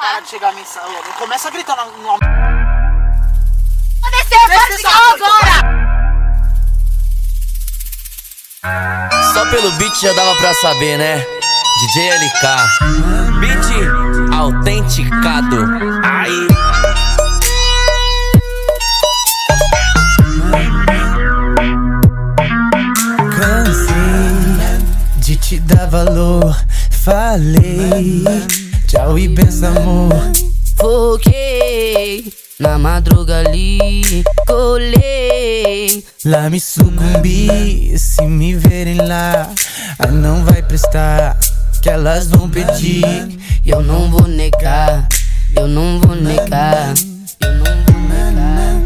Para de chegar a mensagem. Começa a gritar no. no... Descer, para de agora! Só pelo beat já dava pra saber, né? DJ LK, beat autenticado. Aí. Cansei de te dar valor. Falei, tchau e benção, amor. Foquei na madruga ali, colei. Lá me sucumbi, se me verem lá, aí não vai prestar. Que elas vão pedir, E eu não vou negar, eu não vou negar, eu não vou negar,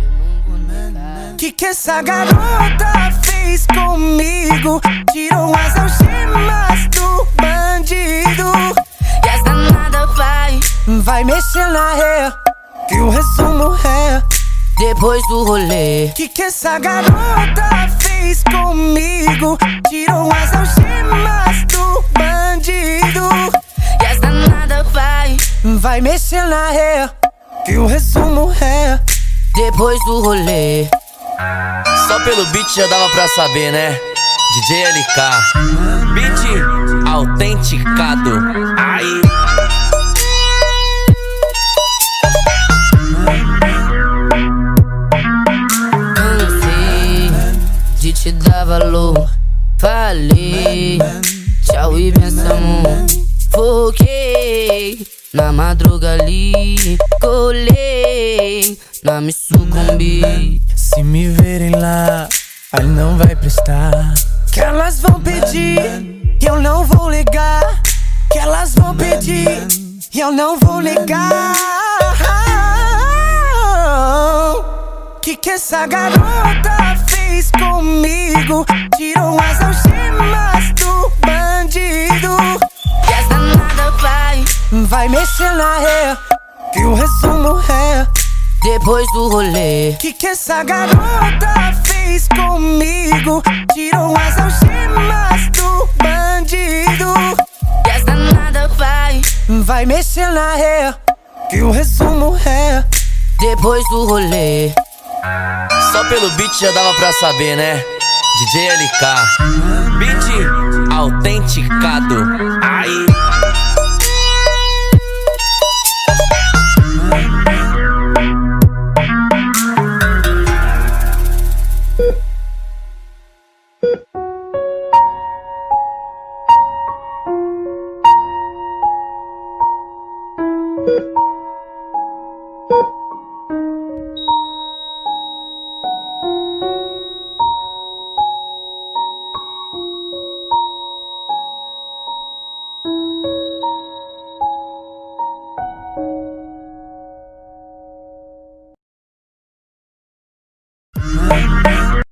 eu não vou negar. que que essa garota fez comigo? Tirou as algemas vai, mexer na ré, que o resumo é. depois do rolê. Que que essa garota fez comigo? Tirou as algemas do bandido. E as danada vai, Vai mexer na ré, que o resumo é. depois do rolê. Só pelo beat já dava pra saber, né? DJ LK, beat autenticado. Dar valor. Falei, tchau e benção. Foquei na madruga ali, colei, na me sucumbi. Se me verem lá, aí não vai prestar. Que elas vão pedir, eu não vou ligar. Que elas vão pedir, eu não vou ligar. Que que essa garota vai, mexer na ré, que o resumo é. depois do rolê. Que que essa garota fez comigo? Tirou as algemas do bandido. E as danada vai, Vai mexer na ré, que o resumo é. depois do rolê. Só pelo beat já dava pra saber, né? DJ LK, beat autenticado. Aí.